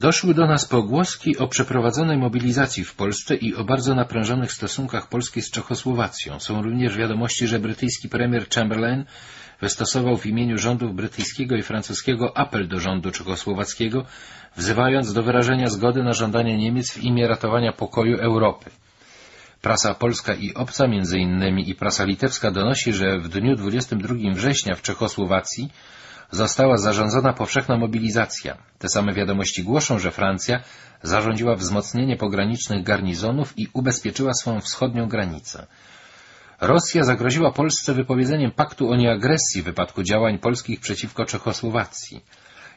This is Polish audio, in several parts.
Doszły do nas pogłoski o przeprowadzonej mobilizacji w Polsce i o bardzo naprężonych stosunkach Polski z Czechosłowacją. Są również wiadomości, że brytyjski premier Chamberlain wystosował w imieniu rządów brytyjskiego i francuskiego apel do rządu czechosłowackiego, wzywając do wyrażenia zgody na żądanie Niemiec w imię ratowania pokoju Europy. Prasa polska i obca, między innymi i prasa litewska donosi, że w dniu 22 września w Czechosłowacji została zarządzona powszechna mobilizacja. Te same wiadomości głoszą, że Francja zarządziła wzmocnienie pogranicznych garnizonów i ubezpieczyła swą wschodnią granicę. Rosja zagroziła Polsce wypowiedzeniem paktu o nieagresji w wypadku działań polskich przeciwko Czechosłowacji.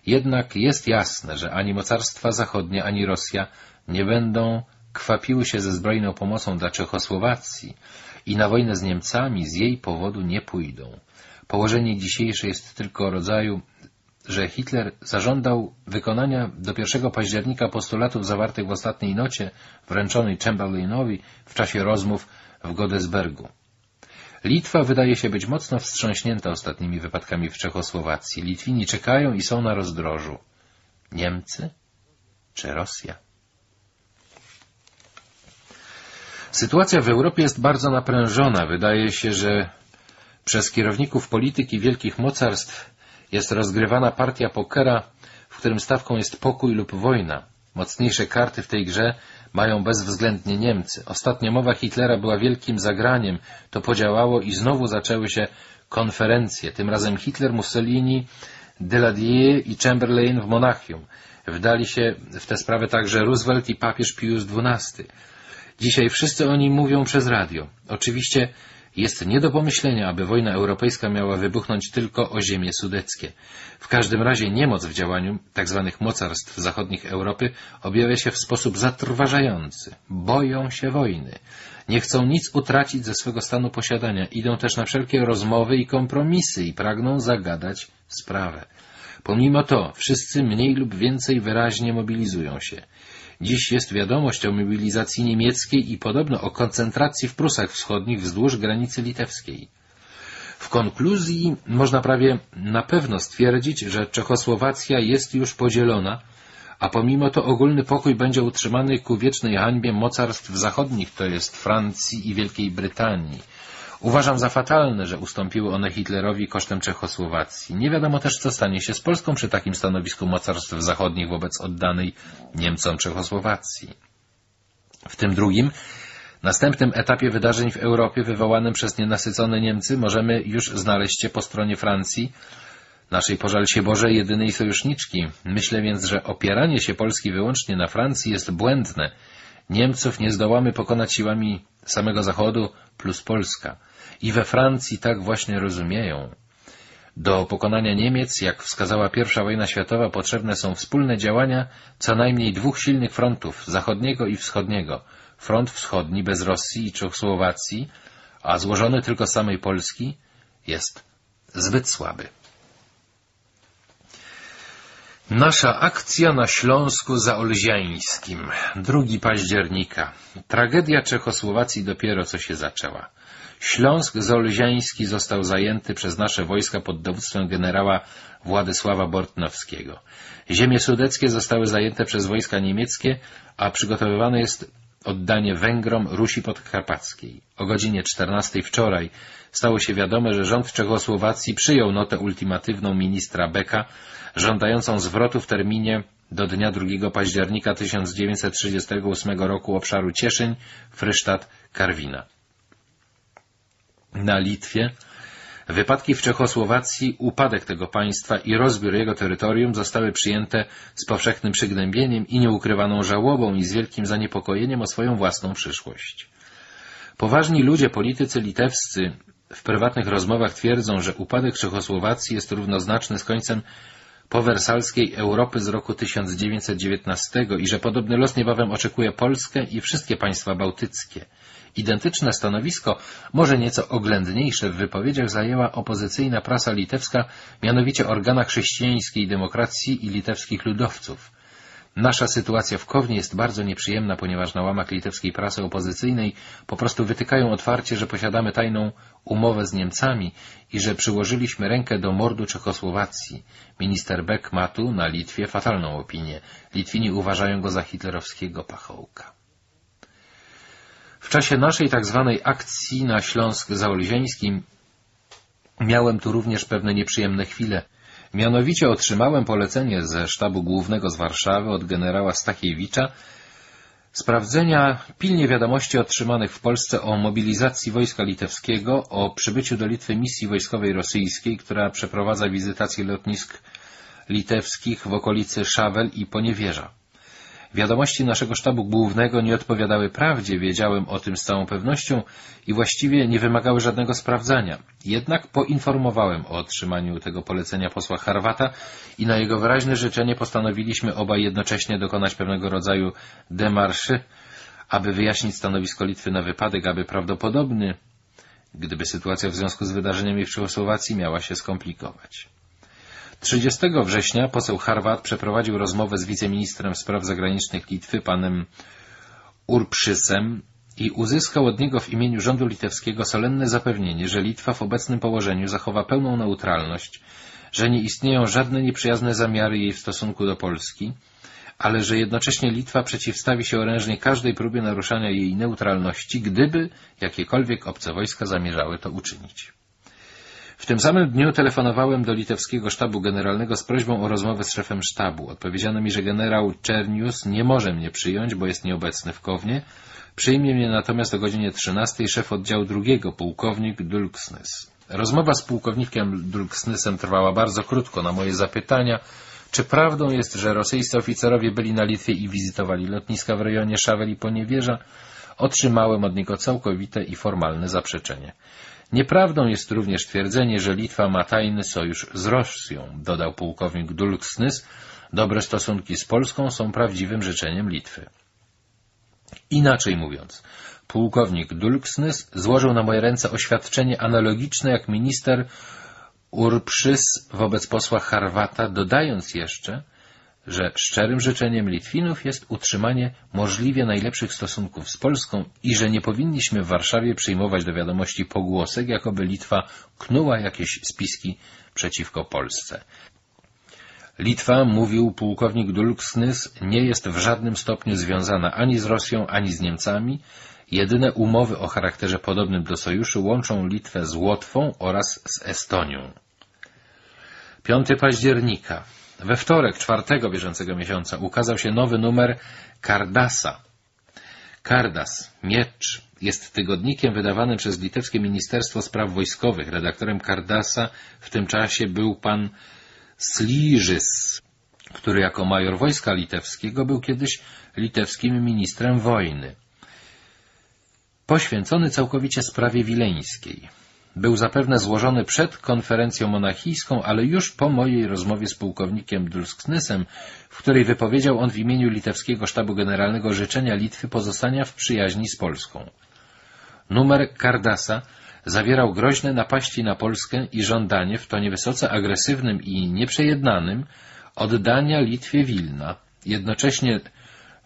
Jednak jest jasne, że ani mocarstwa zachodnie, ani Rosja nie będą kwapiły się ze zbrojną pomocą dla Czechosłowacji i na wojnę z Niemcami z jej powodu nie pójdą. Położenie dzisiejsze jest tylko rodzaju, że Hitler zażądał wykonania do 1 października postulatów zawartych w ostatniej nocie wręczonej Chamberlainowi w czasie rozmów w Godesbergu. Litwa wydaje się być mocno wstrząśnięta ostatnimi wypadkami w Czechosłowacji. Litwini czekają i są na rozdrożu. Niemcy czy Rosja? Sytuacja w Europie jest bardzo naprężona. Wydaje się, że przez kierowników polityki wielkich mocarstw jest rozgrywana partia pokera, w którym stawką jest pokój lub wojna. Mocniejsze karty w tej grze mają bezwzględnie Niemcy. Ostatnia mowa Hitlera była wielkim zagraniem. To podziałało i znowu zaczęły się konferencje. Tym razem Hitler, Mussolini, Deladier i Chamberlain w Monachium. Wdali się w tę sprawę także Roosevelt i papież Pius XII. Dzisiaj wszyscy oni mówią przez radio. Oczywiście jest nie do pomyślenia, aby wojna europejska miała wybuchnąć tylko o ziemie sudeckie. W każdym razie niemoc w działaniu tzw. Tak mocarstw zachodnich Europy objawia się w sposób zatrważający. Boją się wojny. Nie chcą nic utracić ze swego stanu posiadania. Idą też na wszelkie rozmowy i kompromisy i pragną zagadać sprawę. Pomimo to wszyscy mniej lub więcej wyraźnie mobilizują się. Dziś jest wiadomość o mobilizacji niemieckiej i podobno o koncentracji w Prusach Wschodnich wzdłuż granicy litewskiej. W konkluzji można prawie na pewno stwierdzić, że Czechosłowacja jest już podzielona, a pomimo to ogólny pokój będzie utrzymany ku wiecznej hańbie mocarstw zachodnich, to jest Francji i Wielkiej Brytanii. Uważam za fatalne, że ustąpiły one Hitlerowi kosztem Czechosłowacji. Nie wiadomo też, co stanie się z Polską przy takim stanowisku mocarstw zachodnich wobec oddanej Niemcom Czechosłowacji. W tym drugim, następnym etapie wydarzeń w Europie wywołanym przez nienasycone Niemcy możemy już znaleźć się po stronie Francji, naszej pożal się Boże jedynej sojuszniczki. Myślę więc, że opieranie się Polski wyłącznie na Francji jest błędne. Niemców nie zdołamy pokonać siłami samego Zachodu plus Polska. I we Francji tak właśnie rozumieją. Do pokonania Niemiec, jak wskazała I wojna światowa, potrzebne są wspólne działania co najmniej dwóch silnych frontów, zachodniego i wschodniego. Front wschodni bez Rosji i Czechosłowacji, a złożony tylko z samej Polski, jest zbyt słaby. Nasza akcja na Śląsku Zaolziańskim. 2 października. Tragedia Czechosłowacji dopiero co się zaczęła. Śląsk Zolziański został zajęty przez nasze wojska pod dowództwem generała Władysława Bortnowskiego. Ziemie sudeckie zostały zajęte przez wojska niemieckie, a przygotowywane jest oddanie Węgrom Rusi Podkarpackiej. O godzinie 14 wczoraj stało się wiadome, że rząd Czechosłowacji przyjął notę ultimatywną ministra Beka, żądającą zwrotu w terminie do dnia 2 października 1938 roku obszaru Cieszyn, Frysztat, Karwina na Litwie, wypadki w Czechosłowacji, upadek tego państwa i rozbiór jego terytorium zostały przyjęte z powszechnym przygnębieniem i nieukrywaną żałobą i z wielkim zaniepokojeniem o swoją własną przyszłość. Poważni ludzie, politycy litewscy w prywatnych rozmowach twierdzą, że upadek Czechosłowacji jest równoznaczny z końcem powersalskiej Europy z roku 1919 i że podobny los niebawem oczekuje Polskę i wszystkie państwa bałtyckie. Identyczne stanowisko, może nieco oględniejsze w wypowiedziach zajęła opozycyjna prasa litewska, mianowicie organa chrześcijańskiej demokracji i litewskich ludowców. Nasza sytuacja w Kownie jest bardzo nieprzyjemna, ponieważ na łamach litewskiej prasy opozycyjnej po prostu wytykają otwarcie, że posiadamy tajną umowę z Niemcami i że przyłożyliśmy rękę do mordu Czechosłowacji. Minister Beck ma tu, na Litwie, fatalną opinię. Litwini uważają go za hitlerowskiego pachołka. W czasie naszej tak zwanej akcji na Śląsk Zaolziańskim miałem tu również pewne nieprzyjemne chwile. Mianowicie otrzymałem polecenie ze sztabu głównego z Warszawy od generała Stachiewicza sprawdzenia pilnie wiadomości otrzymanych w Polsce o mobilizacji wojska litewskiego, o przybyciu do Litwy misji wojskowej rosyjskiej, która przeprowadza wizytację lotnisk litewskich w okolicy Szawel i Poniewierza. Wiadomości naszego sztabu głównego nie odpowiadały prawdzie, wiedziałem o tym z całą pewnością i właściwie nie wymagały żadnego sprawdzania. Jednak poinformowałem o otrzymaniu tego polecenia posła Harwata i na jego wyraźne życzenie postanowiliśmy obaj jednocześnie dokonać pewnego rodzaju demarszy, aby wyjaśnić stanowisko Litwy na wypadek, aby prawdopodobny, gdyby sytuacja w związku z wydarzeniami w Czechosłowacji miała się skomplikować. 30 września poseł Harwat przeprowadził rozmowę z wiceministrem spraw zagranicznych Litwy, panem Urprzysem i uzyskał od niego w imieniu rządu litewskiego solenne zapewnienie, że Litwa w obecnym położeniu zachowa pełną neutralność, że nie istnieją żadne nieprzyjazne zamiary jej w stosunku do Polski, ale że jednocześnie Litwa przeciwstawi się orężnie każdej próbie naruszania jej neutralności, gdyby jakiekolwiek obce wojska zamierzały to uczynić. W tym samym dniu telefonowałem do litewskiego sztabu generalnego z prośbą o rozmowę z szefem sztabu. Odpowiedziano mi, że generał Czernius nie może mnie przyjąć, bo jest nieobecny w Kownie. Przyjmie mnie natomiast o godzinie 13 szef oddziału drugiego, pułkownik Dulksnys. Rozmowa z pułkownikiem Dulksnysem trwała bardzo krótko. Na moje zapytania, czy prawdą jest, że rosyjscy oficerowie byli na Litwie i wizytowali lotniska w rejonie Szawel i Poniewierza, otrzymałem od niego całkowite i formalne zaprzeczenie. Nieprawdą jest również twierdzenie, że Litwa ma tajny sojusz z Rosją, dodał pułkownik Dulksnys. Dobre stosunki z Polską są prawdziwym życzeniem Litwy. Inaczej mówiąc, pułkownik Dulksnys złożył na moje ręce oświadczenie analogiczne jak minister Urprzys wobec posła Harwata, dodając jeszcze, że szczerym życzeniem Litwinów jest utrzymanie możliwie najlepszych stosunków z Polską i że nie powinniśmy w Warszawie przyjmować do wiadomości pogłosek, jakoby Litwa knuła jakieś spiski przeciwko Polsce. Litwa, mówił pułkownik Dulksnys, nie jest w żadnym stopniu związana ani z Rosją, ani z Niemcami. Jedyne umowy o charakterze podobnym do sojuszu łączą Litwę z Łotwą oraz z Estonią. 5 października we wtorek, czwartego bieżącego miesiąca, ukazał się nowy numer Kardasa. Kardas, miecz, jest tygodnikiem wydawanym przez Litewskie Ministerstwo Spraw Wojskowych. Redaktorem Kardasa w tym czasie był pan Sliżys, który jako major wojska litewskiego był kiedyś litewskim ministrem wojny. Poświęcony całkowicie sprawie wileńskiej był zapewne złożony przed konferencją monachijską, ale już po mojej rozmowie z pułkownikiem Dulsknysem, w której wypowiedział on w imieniu litewskiego sztabu generalnego życzenia Litwy pozostania w przyjaźni z Polską. Numer Kardasa zawierał groźne napaści na Polskę i żądanie w tonie wysoce agresywnym i nieprzejednanym oddania Litwie Wilna. Jednocześnie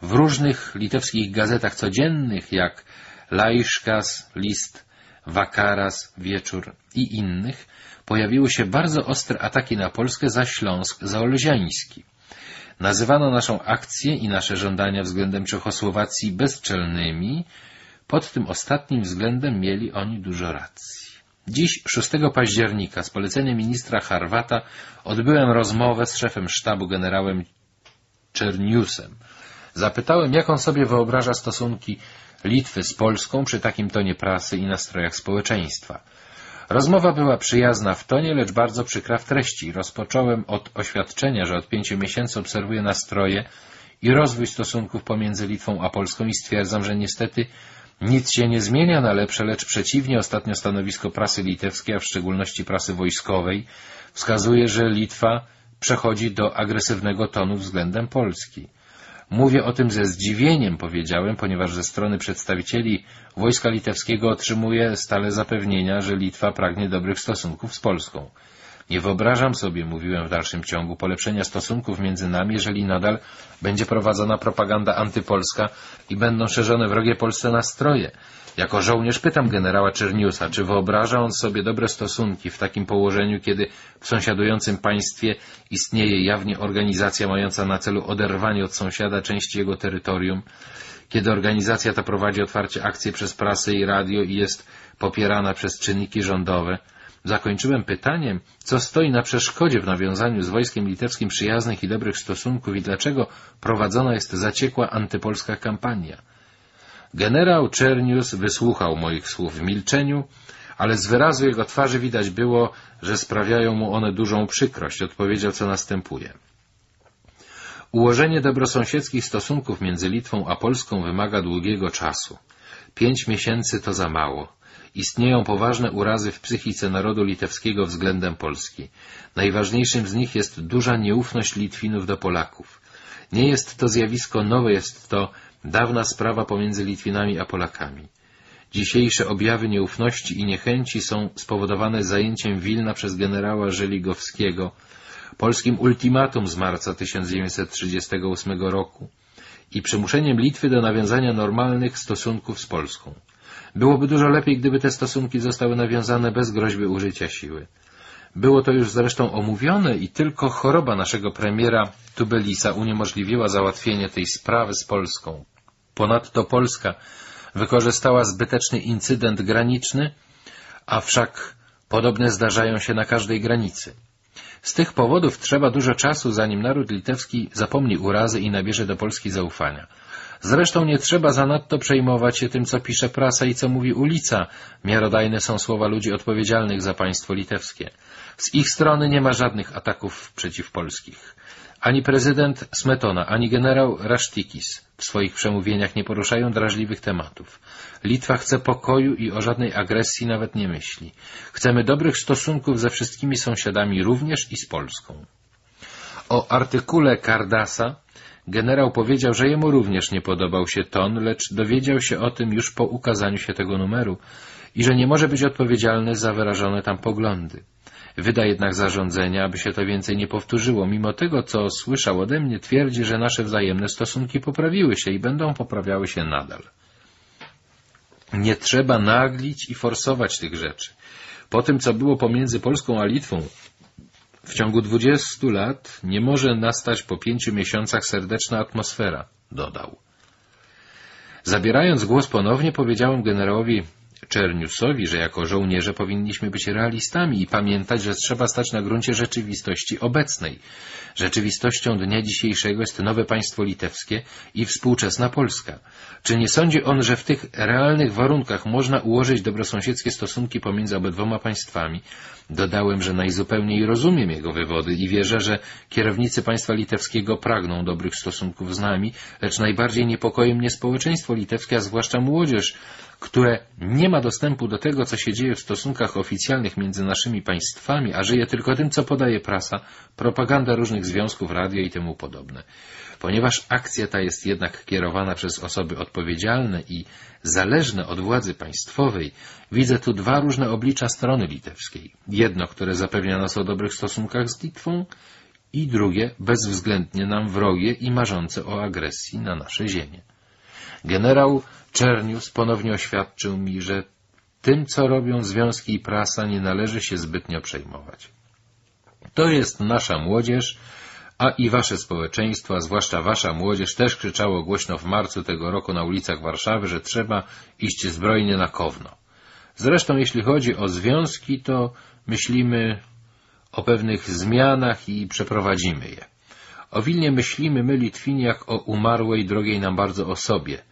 w różnych litewskich gazetach codziennych, jak Laiszkas, List, Wakaras, Wieczór i innych, pojawiły się bardzo ostre ataki na Polskę za Śląsk zaolziański. Nazywano naszą akcję i nasze żądania względem Czechosłowacji bezczelnymi, pod tym ostatnim względem mieli oni dużo racji. Dziś, 6 października, z polecenia ministra Harwata odbyłem rozmowę z szefem sztabu generałem Czerniusem. Zapytałem, jak on sobie wyobraża stosunki Litwy z Polską przy takim tonie prasy i nastrojach społeczeństwa. Rozmowa była przyjazna w tonie, lecz bardzo przykra w treści. Rozpocząłem od oświadczenia, że od pięciu miesięcy obserwuję nastroje i rozwój stosunków pomiędzy Litwą a Polską i stwierdzam, że niestety nic się nie zmienia na lepsze, lecz przeciwnie ostatnio stanowisko prasy litewskiej, a w szczególności prasy wojskowej, wskazuje, że Litwa przechodzi do agresywnego tonu względem Polski. Mówię o tym ze zdziwieniem, powiedziałem, ponieważ ze strony przedstawicieli wojska litewskiego otrzymuję stale zapewnienia, że Litwa pragnie dobrych stosunków z Polską. Nie wyobrażam sobie, mówiłem w dalszym ciągu, polepszenia stosunków między nami, jeżeli nadal będzie prowadzona propaganda antypolska i będą szerzone wrogie Polsce nastroje. Jako żołnierz pytam generała Czerniusa, czy wyobraża on sobie dobre stosunki w takim położeniu, kiedy w sąsiadującym państwie istnieje jawnie organizacja mająca na celu oderwanie od sąsiada części jego terytorium, kiedy organizacja ta prowadzi otwarcie akcje przez prasę i radio i jest popierana przez czynniki rządowe. Zakończyłem pytaniem, co stoi na przeszkodzie w nawiązaniu z wojskiem litewskim przyjaznych i dobrych stosunków i dlaczego prowadzona jest zaciekła antypolska kampania. Generał Czernius wysłuchał moich słów w milczeniu, ale z wyrazu jego twarzy widać było, że sprawiają mu one dużą przykrość. Odpowiedział, co następuje. Ułożenie dobrosąsiedzkich stosunków między Litwą a Polską wymaga długiego czasu. Pięć miesięcy to za mało. Istnieją poważne urazy w psychice narodu litewskiego względem Polski. Najważniejszym z nich jest duża nieufność Litwinów do Polaków. Nie jest to zjawisko nowe, jest to dawna sprawa pomiędzy Litwinami a Polakami. Dzisiejsze objawy nieufności i niechęci są spowodowane zajęciem Wilna przez generała Żeligowskiego, polskim ultimatum z marca 1938 roku i przymuszeniem Litwy do nawiązania normalnych stosunków z Polską. Byłoby dużo lepiej, gdyby te stosunki zostały nawiązane bez groźby użycia siły. Było to już zresztą omówione i tylko choroba naszego premiera Tubelisa uniemożliwiła załatwienie tej sprawy z Polską. Ponadto Polska wykorzystała zbyteczny incydent graniczny, a wszak podobne zdarzają się na każdej granicy. Z tych powodów trzeba dużo czasu, zanim naród litewski zapomni urazy i nabierze do Polski zaufania. Zresztą nie trzeba zanadto przejmować się tym, co pisze prasa i co mówi ulica. Miarodajne są słowa ludzi odpowiedzialnych za państwo litewskie. Z ich strony nie ma żadnych ataków przeciw polskich. Ani prezydent Smetona, ani generał Rasztikis w swoich przemówieniach nie poruszają drażliwych tematów. Litwa chce pokoju i o żadnej agresji nawet nie myśli. Chcemy dobrych stosunków ze wszystkimi sąsiadami, również i z Polską. O artykule Kardasa generał powiedział, że jemu również nie podobał się ton, lecz dowiedział się o tym już po ukazaniu się tego numeru i że nie może być odpowiedzialny za wyrażone tam poglądy. Wyda jednak zarządzenia, aby się to więcej nie powtórzyło. Mimo tego, co słyszał ode mnie, twierdzi, że nasze wzajemne stosunki poprawiły się i będą poprawiały się nadal. Nie trzeba naglić i forsować tych rzeczy. Po tym, co było pomiędzy Polską a Litwą, w ciągu dwudziestu lat nie może nastać po pięciu miesiącach serdeczna atmosfera, dodał. Zabierając głos ponownie, powiedziałem generałowi Czerniusowi, że jako żołnierze powinniśmy być realistami i pamiętać, że trzeba stać na gruncie rzeczywistości obecnej. Rzeczywistością dnia dzisiejszego jest nowe państwo litewskie i współczesna Polska. Czy nie sądzi on, że w tych realnych warunkach można ułożyć dobrosąsiedzkie stosunki pomiędzy obydwoma państwami? Dodałem, że najzupełniej rozumiem jego wywody i wierzę, że kierownicy państwa litewskiego pragną dobrych stosunków z nami, lecz najbardziej niepokoi mnie społeczeństwo litewskie, a zwłaszcza młodzież, które nie ma dostępu do tego, co się dzieje w stosunkach oficjalnych między naszymi państwami, a żyje tylko tym, co podaje prasa, propaganda różnych związków, radio i temu podobne. Ponieważ akcja ta jest jednak kierowana przez osoby odpowiedzialne i zależne od władzy państwowej, widzę tu dwa różne oblicza strony litewskiej. Jedno, które zapewnia nas o dobrych stosunkach z Litwą i drugie, bezwzględnie nam wrogie i marzące o agresji na nasze ziemię. Generał Czernius ponownie oświadczył mi, że tym, co robią związki i prasa, nie należy się zbytnio przejmować. To jest nasza młodzież, a i wasze społeczeństwo, a zwłaszcza wasza młodzież, też krzyczało głośno w marcu tego roku na ulicach Warszawy, że trzeba iść zbrojnie na Kowno. Zresztą, jeśli chodzi o związki, to myślimy o pewnych zmianach i przeprowadzimy je. O Wilnie myślimy my, Litwini, jak o umarłej, drogiej nam bardzo osobie –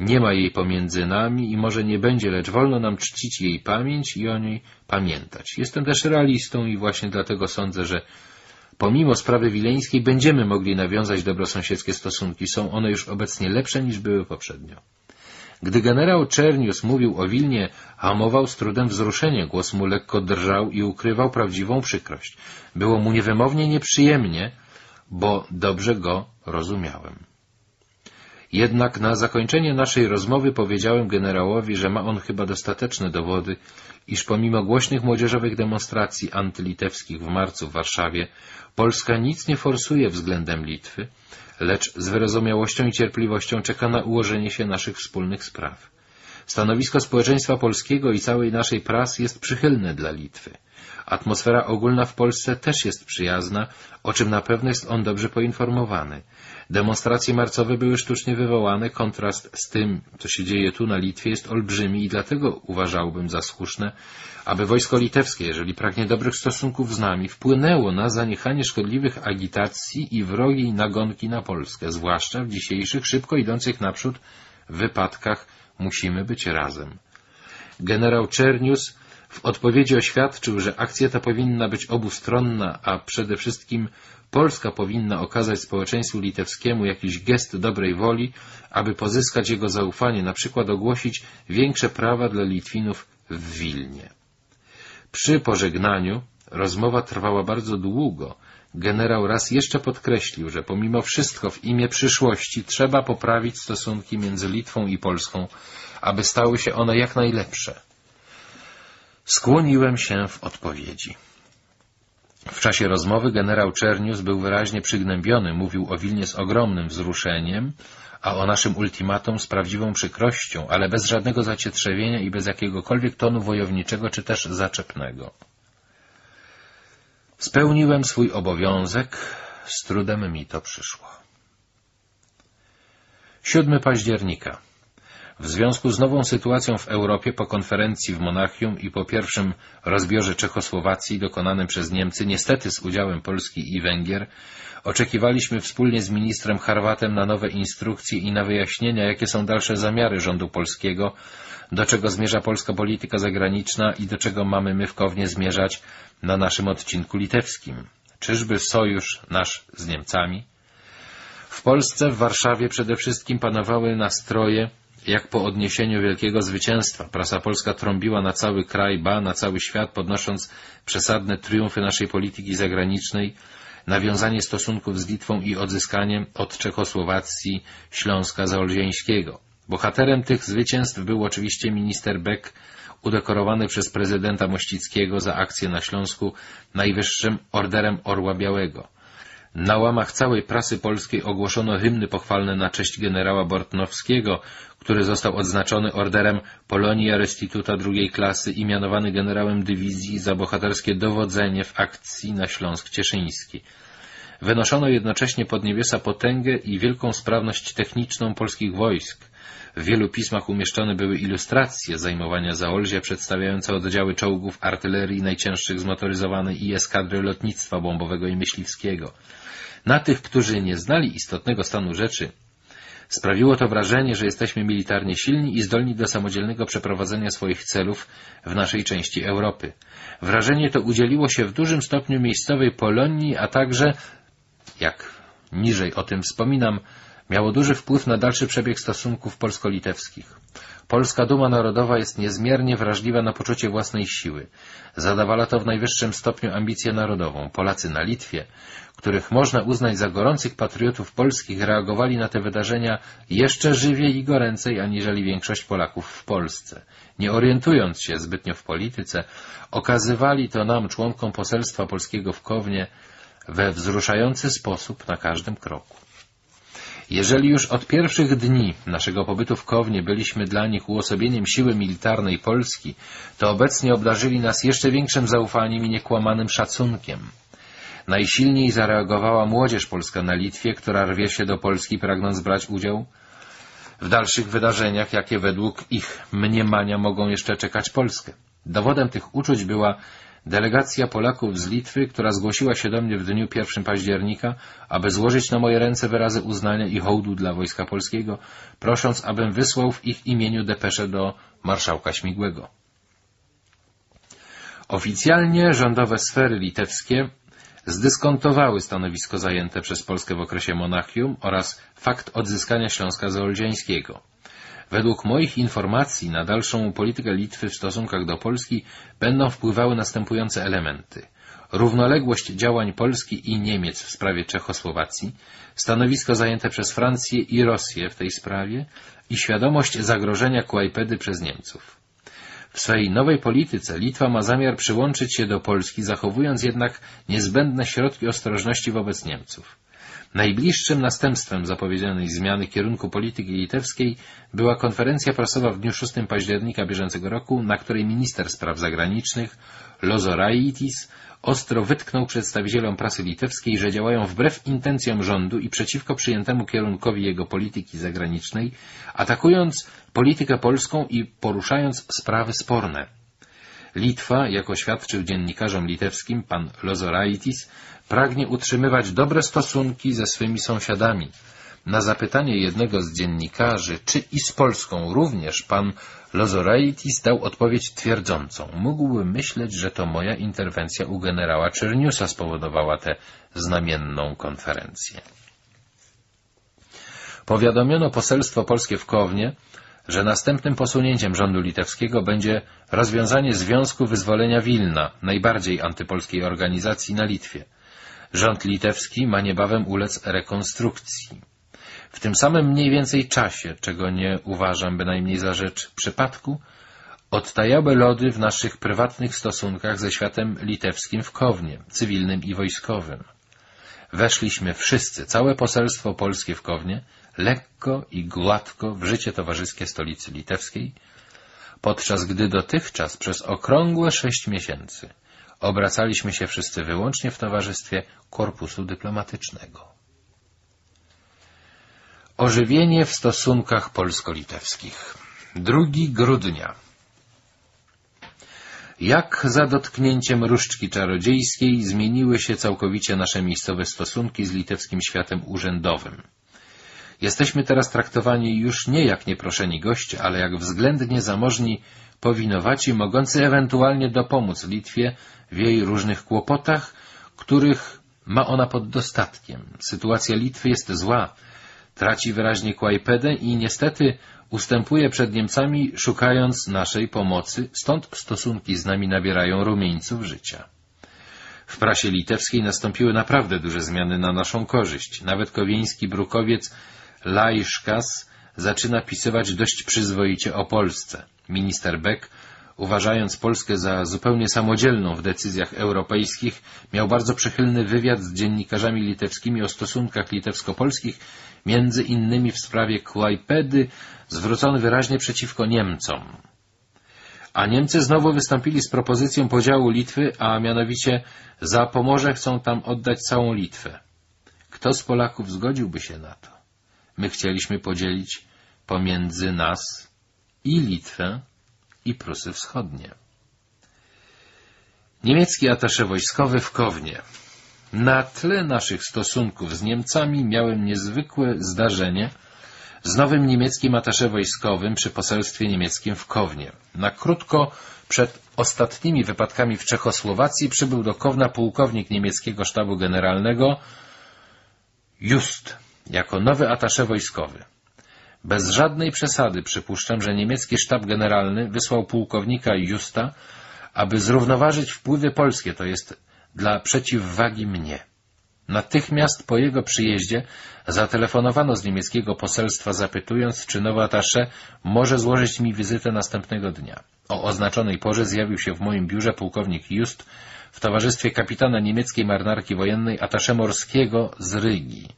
nie ma jej pomiędzy nami i może nie będzie, lecz wolno nam czcić jej pamięć i o niej pamiętać. Jestem też realistą i właśnie dlatego sądzę, że pomimo sprawy wileńskiej będziemy mogli nawiązać dobrosąsiedzkie stosunki. Są one już obecnie lepsze niż były poprzednio. Gdy generał Czernius mówił o Wilnie, hamował z trudem wzruszenie, głos mu lekko drżał i ukrywał prawdziwą przykrość. Było mu niewymownie nieprzyjemnie, bo dobrze go rozumiałem. Jednak na zakończenie naszej rozmowy powiedziałem generałowi, że ma on chyba dostateczne dowody, iż pomimo głośnych młodzieżowych demonstracji antylitewskich w marcu w Warszawie, Polska nic nie forsuje względem Litwy, lecz z wyrozumiałością i cierpliwością czeka na ułożenie się naszych wspólnych spraw. Stanowisko społeczeństwa polskiego i całej naszej prasy jest przychylne dla Litwy. Atmosfera ogólna w Polsce też jest przyjazna, o czym na pewno jest on dobrze poinformowany. Demonstracje marcowe były sztucznie wywołane, kontrast z tym, co się dzieje tu na Litwie jest olbrzymi i dlatego uważałbym za słuszne, aby wojsko litewskie, jeżeli pragnie dobrych stosunków z nami, wpłynęło na zaniechanie szkodliwych agitacji i wrogiej nagonki na Polskę, zwłaszcza w dzisiejszych, szybko idących naprzód wypadkach musimy być razem. Generał Czernius w odpowiedzi oświadczył, że akcja ta powinna być obustronna, a przede wszystkim Polska powinna okazać społeczeństwu litewskiemu jakiś gest dobrej woli, aby pozyskać jego zaufanie, na przykład ogłosić większe prawa dla Litwinów w Wilnie. Przy pożegnaniu rozmowa trwała bardzo długo. Generał raz jeszcze podkreślił, że pomimo wszystko w imię przyszłości trzeba poprawić stosunki między Litwą i Polską, aby stały się one jak najlepsze. Skłoniłem się w odpowiedzi. W czasie rozmowy generał Czernius był wyraźnie przygnębiony, mówił o Wilnie z ogromnym wzruszeniem, a o naszym ultimatum z prawdziwą przykrością, ale bez żadnego zacietrzewienia i bez jakiegokolwiek tonu wojowniczego czy też zaczepnego. Spełniłem swój obowiązek, z trudem mi to przyszło. 7 października w związku z nową sytuacją w Europie po konferencji w Monachium i po pierwszym rozbiorze Czechosłowacji dokonanym przez Niemcy, niestety z udziałem Polski i Węgier, oczekiwaliśmy wspólnie z ministrem Harwatem na nowe instrukcje i na wyjaśnienia, jakie są dalsze zamiary rządu polskiego, do czego zmierza polska polityka zagraniczna i do czego mamy my w Kownie zmierzać na naszym odcinku litewskim. Czyżby sojusz nasz z Niemcami? W Polsce, w Warszawie przede wszystkim panowały nastroje jak po odniesieniu wielkiego zwycięstwa prasa polska trąbiła na cały kraj, ba, na cały świat, podnosząc przesadne triumfy naszej polityki zagranicznej, nawiązanie stosunków z Litwą i odzyskaniem od Czechosłowacji Śląska Zaolziańskiego. Bohaterem tych zwycięstw był oczywiście minister Beck, udekorowany przez prezydenta Mościckiego za akcję na Śląsku najwyższym orderem Orła Białego. Na łamach całej prasy polskiej ogłoszono hymny pochwalne na cześć generała Bortnowskiego, który został odznaczony orderem Polonia Restituta drugiej klasy i mianowany generałem dywizji za bohaterskie dowodzenie w akcji na Śląsk Cieszyński. Wynoszono jednocześnie pod niebiosa potęgę i wielką sprawność techniczną polskich wojsk. W wielu pismach umieszczone były ilustracje zajmowania Zaolzia przedstawiające oddziały czołgów, artylerii najcięższych zmotoryzowanej i eskadry lotnictwa bombowego i myśliwskiego. Na tych, którzy nie znali istotnego stanu rzeczy, sprawiło to wrażenie, że jesteśmy militarnie silni i zdolni do samodzielnego przeprowadzenia swoich celów w naszej części Europy. Wrażenie to udzieliło się w dużym stopniu miejscowej Polonii, a także, jak niżej o tym wspominam, miało duży wpływ na dalszy przebieg stosunków polsko-litewskich. Polska Duma Narodowa jest niezmiernie wrażliwa na poczucie własnej siły. Zadawala to w najwyższym stopniu ambicję narodową. Polacy na Litwie, których można uznać za gorących patriotów polskich, reagowali na te wydarzenia jeszcze żywiej i goręcej aniżeli większość Polaków w Polsce. Nie orientując się zbytnio w polityce, okazywali to nam, członkom poselstwa polskiego w Kownie, we wzruszający sposób na każdym kroku. Jeżeli już od pierwszych dni naszego pobytu w Kownie byliśmy dla nich uosobieniem siły militarnej Polski, to obecnie obdarzyli nas jeszcze większym zaufaniem i niekłamanym szacunkiem. Najsilniej zareagowała młodzież polska na Litwie, która rwie się do Polski pragnąc brać udział w dalszych wydarzeniach, jakie według ich mniemania mogą jeszcze czekać Polskę. Dowodem tych uczuć była Delegacja Polaków z Litwy, która zgłosiła się do mnie w dniu 1 października, aby złożyć na moje ręce wyrazy uznania i hołdu dla Wojska Polskiego, prosząc, abym wysłał w ich imieniu depeszę do marszałka Śmigłego. Oficjalnie rządowe sfery litewskie zdyskontowały stanowisko zajęte przez Polskę w okresie Monachium oraz fakt odzyskania Śląska Zaoldziańskiego. Według moich informacji na dalszą politykę Litwy w stosunkach do Polski będą wpływały następujące elementy. równoległość działań Polski i Niemiec w sprawie Czechosłowacji, stanowisko zajęte przez Francję i Rosję w tej sprawie i świadomość zagrożenia Kłajpedy przez Niemców. W swej nowej polityce Litwa ma zamiar przyłączyć się do Polski, zachowując jednak niezbędne środki ostrożności wobec Niemców. Najbliższym następstwem zapowiedzianej zmiany kierunku polityki litewskiej była konferencja prasowa w dniu 6 października bieżącego roku, na której minister spraw zagranicznych Lozoraitis ostro wytknął przedstawicielom prasy litewskiej, że działają wbrew intencjom rządu i przeciwko przyjętemu kierunkowi jego polityki zagranicznej, atakując politykę polską i poruszając sprawy sporne. Litwa, jak oświadczył dziennikarzom litewskim pan Lozoraitis, pragnie utrzymywać dobre stosunki ze swymi sąsiadami. Na zapytanie jednego z dziennikarzy, czy i z Polską również pan Lozoraitis dał odpowiedź twierdzącą. Mógłbym myśleć, że to moja interwencja u generała Czerniusa spowodowała tę znamienną konferencję. Powiadomiono poselstwo polskie w Kownie, że następnym posunięciem rządu litewskiego będzie rozwiązanie Związku Wyzwolenia Wilna, najbardziej antypolskiej organizacji na Litwie. Rząd litewski ma niebawem ulec rekonstrukcji. W tym samym mniej więcej czasie, czego nie uważam bynajmniej za rzecz przypadku, odtajały lody w naszych prywatnych stosunkach ze światem litewskim w Kownie, cywilnym i wojskowym. Weszliśmy wszyscy, całe poselstwo polskie w Kownie, lekko i gładko w życie towarzyskie stolicy litewskiej, podczas gdy dotychczas przez okrągłe sześć miesięcy obracaliśmy się wszyscy wyłącznie w towarzystwie korpusu dyplomatycznego. Ożywienie w stosunkach polsko-litewskich 2 grudnia Jak za dotknięciem różdżki czarodziejskiej zmieniły się całkowicie nasze miejscowe stosunki z litewskim światem urzędowym. Jesteśmy teraz traktowani już nie jak nieproszeni goście, ale jak względnie zamożni powinowaci mogący ewentualnie dopomóc Litwie w jej różnych kłopotach, których ma ona pod dostatkiem. Sytuacja Litwy jest zła, traci wyraźnie Kłajpedę i niestety ustępuje przed Niemcami, szukając naszej pomocy, stąd stosunki z nami nabierają rumieńców życia. W prasie litewskiej nastąpiły naprawdę duże zmiany na naszą korzyść. Nawet kowieński brukowiec Lajszkas zaczyna pisywać dość przyzwoicie o Polsce. Minister Beck, uważając Polskę za zupełnie samodzielną w decyzjach europejskich, miał bardzo przychylny wywiad z dziennikarzami litewskimi o stosunkach litewsko-polskich, między innymi w sprawie Kłajpedy, zwrócony wyraźnie przeciwko Niemcom. A Niemcy znowu wystąpili z propozycją podziału Litwy, a mianowicie za Pomorze chcą tam oddać całą Litwę. Kto z Polaków zgodziłby się na to? My chcieliśmy podzielić pomiędzy nas i Litwę, i Prusy Wschodnie. Niemiecki atasze wojskowy w Kownie. Na tle naszych stosunków z Niemcami miałem niezwykłe zdarzenie z nowym niemieckim atasze wojskowym przy poselstwie niemieckim w Kownie. Na krótko przed ostatnimi wypadkami w Czechosłowacji przybył do Kowna pułkownik niemieckiego sztabu generalnego Just jako nowy atasze wojskowy. Bez żadnej przesady przypuszczam, że niemiecki sztab generalny wysłał pułkownika Justa, aby zrównoważyć wpływy polskie, to jest dla przeciwwagi mnie. Natychmiast po jego przyjeździe zatelefonowano z niemieckiego poselstwa zapytując, czy nowy atasze może złożyć mi wizytę następnego dnia. O oznaczonej porze zjawił się w moim biurze pułkownik Just w towarzystwie kapitana niemieckiej marynarki wojennej atasze morskiego z Rygi.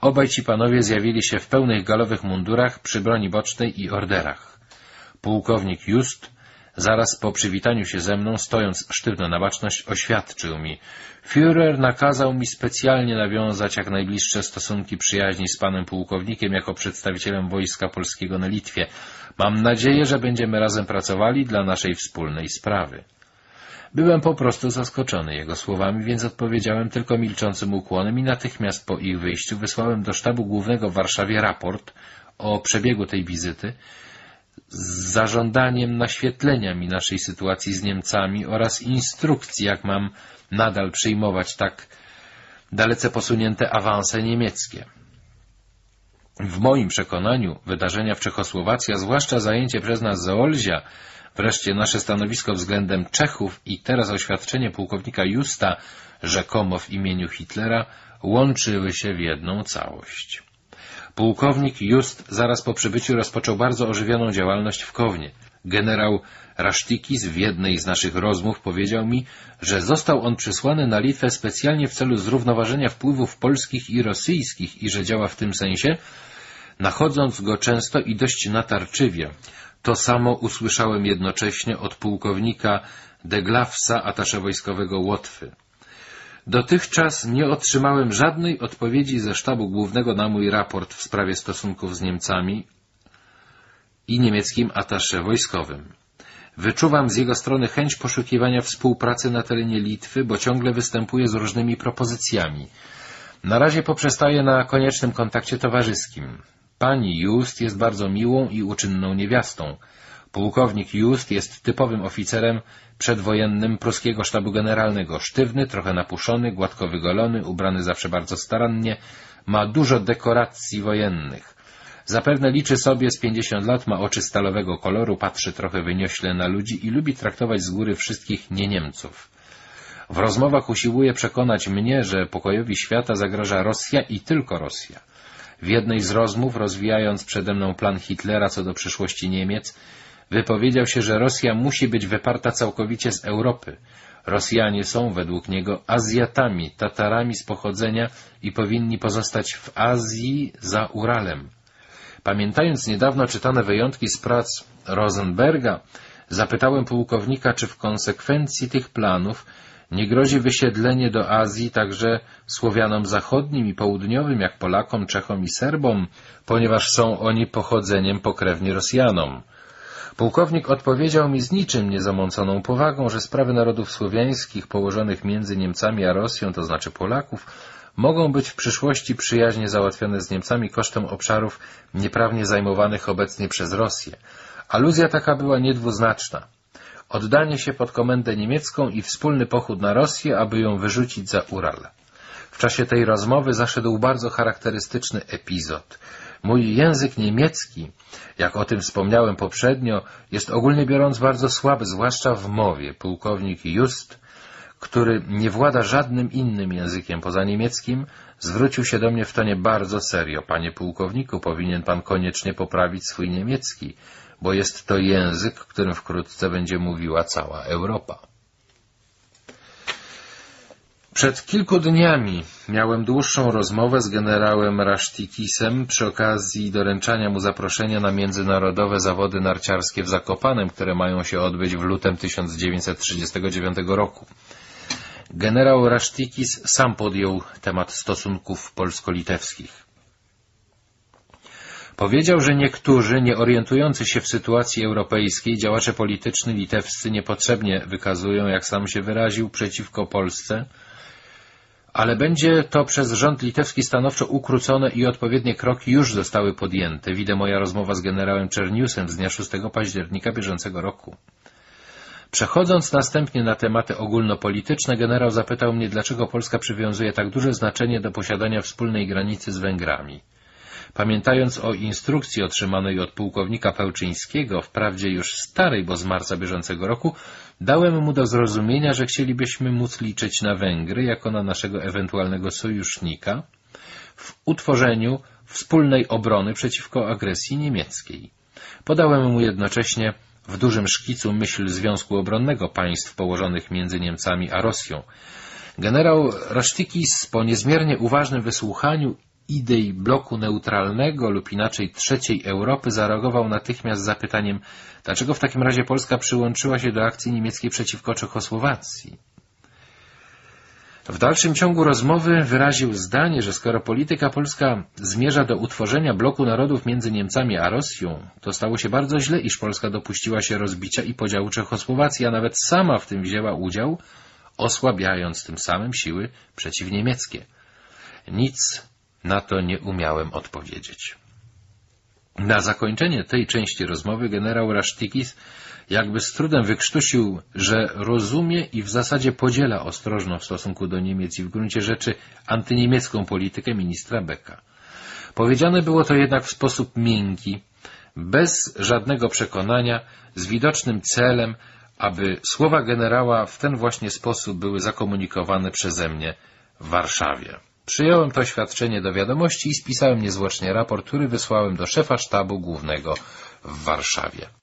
Obaj ci panowie zjawili się w pełnych galowych mundurach, przy broni bocznej i orderach. Pułkownik Just, zaraz po przywitaniu się ze mną, stojąc sztywno na baczność, oświadczył mi Führer nakazał mi specjalnie nawiązać jak najbliższe stosunki przyjaźni z panem pułkownikiem jako przedstawicielem Wojska Polskiego na Litwie. Mam nadzieję, że będziemy razem pracowali dla naszej wspólnej sprawy. Byłem po prostu zaskoczony jego słowami, więc odpowiedziałem tylko milczącym ukłonem i natychmiast po ich wyjściu wysłałem do sztabu głównego w Warszawie raport o przebiegu tej wizyty z zażądaniem naświetlenia mi naszej sytuacji z Niemcami oraz instrukcji, jak mam nadal przyjmować tak dalece posunięte awanse niemieckie. W moim przekonaniu wydarzenia w Czechosłowacji, a zwłaszcza zajęcie przez nas Zaolzia, Wreszcie nasze stanowisko względem Czechów i teraz oświadczenie pułkownika Justa, rzekomo w imieniu Hitlera, łączyły się w jedną całość. Pułkownik Just zaraz po przybyciu rozpoczął bardzo ożywioną działalność w Kownie. Generał Rasztikis w jednej z naszych rozmów powiedział mi, że został on przysłany na Litwę specjalnie w celu zrównoważenia wpływów polskich i rosyjskich i że działa w tym sensie, nachodząc go często i dość natarczywie. To samo usłyszałem jednocześnie od pułkownika de Glafsa, atasze wojskowego Łotwy. Dotychczas nie otrzymałem żadnej odpowiedzi ze sztabu głównego na mój raport w sprawie stosunków z Niemcami i niemieckim atasze wojskowym. Wyczuwam z jego strony chęć poszukiwania współpracy na terenie Litwy, bo ciągle występuje z różnymi propozycjami. Na razie poprzestaje na koniecznym kontakcie towarzyskim. Pani Just jest bardzo miłą i uczynną niewiastą. Pułkownik Just jest typowym oficerem przedwojennym pruskiego sztabu generalnego. Sztywny, trochę napuszony, gładko wygolony, ubrany zawsze bardzo starannie, ma dużo dekoracji wojennych. Zapewne liczy sobie z pięćdziesiąt lat, ma oczy stalowego koloru, patrzy trochę wyniośle na ludzi i lubi traktować z góry wszystkich nieniemców. W rozmowach usiłuje przekonać mnie, że pokojowi świata zagraża Rosja i tylko Rosja. W jednej z rozmów, rozwijając przede mną plan Hitlera co do przyszłości Niemiec, wypowiedział się, że Rosja musi być wyparta całkowicie z Europy. Rosjanie są, według niego, Azjatami, Tatarami z pochodzenia i powinni pozostać w Azji za Uralem. Pamiętając niedawno czytane wyjątki z prac Rosenberga, zapytałem pułkownika, czy w konsekwencji tych planów nie grozi wysiedlenie do Azji także Słowianom zachodnim i południowym, jak Polakom, Czechom i Serbom, ponieważ są oni pochodzeniem pokrewni Rosjanom. Pułkownik odpowiedział mi z niczym niezamąconą powagą, że sprawy narodów słowiańskich położonych między Niemcami a Rosją, to znaczy Polaków, mogą być w przyszłości przyjaźnie załatwione z Niemcami kosztem obszarów nieprawnie zajmowanych obecnie przez Rosję. Aluzja taka była niedwuznaczna. Oddanie się pod komendę niemiecką i wspólny pochód na Rosję, aby ją wyrzucić za Ural. W czasie tej rozmowy zaszedł bardzo charakterystyczny epizod. Mój język niemiecki, jak o tym wspomniałem poprzednio, jest ogólnie biorąc bardzo słaby, zwłaszcza w mowie. Pułkownik Just, który nie włada żadnym innym językiem poza niemieckim, zwrócił się do mnie w tonie bardzo serio. Panie pułkowniku, powinien pan koniecznie poprawić swój niemiecki, bo jest to język, którym wkrótce będzie mówiła cała Europa. Przed kilku dniami miałem dłuższą rozmowę z generałem Rasztikisem przy okazji doręczania mu zaproszenia na międzynarodowe zawody narciarskie w Zakopanem, które mają się odbyć w lutem 1939 roku. Generał Rasztikis sam podjął temat stosunków polsko-litewskich. Powiedział, że niektórzy, nie orientujący się w sytuacji europejskiej, działacze polityczni litewscy niepotrzebnie wykazują, jak sam się wyraził, przeciwko Polsce, ale będzie to przez rząd litewski stanowczo ukrócone i odpowiednie kroki już zostały podjęte. Widzę moja rozmowa z generałem Czerniusem z dnia 6 października bieżącego roku. Przechodząc następnie na tematy ogólnopolityczne, generał zapytał mnie, dlaczego Polska przywiązuje tak duże znaczenie do posiadania wspólnej granicy z Węgrami. Pamiętając o instrukcji otrzymanej od pułkownika Pełczyńskiego, wprawdzie już starej, bo z marca bieżącego roku, dałem mu do zrozumienia, że chcielibyśmy móc liczyć na Węgry jako na naszego ewentualnego sojusznika w utworzeniu wspólnej obrony przeciwko agresji niemieckiej. Podałem mu jednocześnie w dużym szkicu myśl Związku Obronnego państw położonych między Niemcami a Rosją. Generał Rasztikis po niezmiernie uważnym wysłuchaniu idei bloku neutralnego lub inaczej trzeciej Europy zareagował natychmiast zapytaniem, dlaczego w takim razie Polska przyłączyła się do akcji niemieckiej przeciwko Czechosłowacji. W dalszym ciągu rozmowy wyraził zdanie, że skoro polityka polska zmierza do utworzenia bloku narodów między Niemcami a Rosją, to stało się bardzo źle, iż Polska dopuściła się rozbicia i podziału Czechosłowacji, a nawet sama w tym wzięła udział, osłabiając tym samym siły przeciwniemieckie. Nic na to nie umiałem odpowiedzieć. Na zakończenie tej części rozmowy generał Rasztikis jakby z trudem wykrztusił, że rozumie i w zasadzie podziela ostrożną w stosunku do Niemiec i w gruncie rzeczy antyniemiecką politykę ministra Becka. Powiedziane było to jednak w sposób miękki, bez żadnego przekonania, z widocznym celem, aby słowa generała w ten właśnie sposób były zakomunikowane przeze mnie w Warszawie. Przyjąłem to oświadczenie do wiadomości i spisałem niezwłocznie raport, który wysłałem do szefa sztabu głównego w Warszawie.